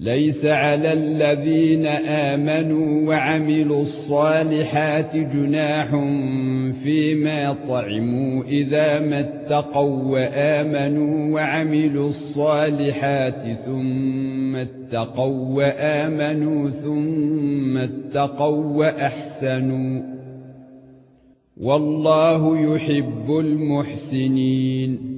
ليس على الذين آمنوا وعملوا الصالحات جناح فيما طعموا إذا ما اتقوا وآمنوا وعملوا الصالحات ثم اتقوا وآمنوا ثم اتقوا وأحسنوا والله يحب المحسنين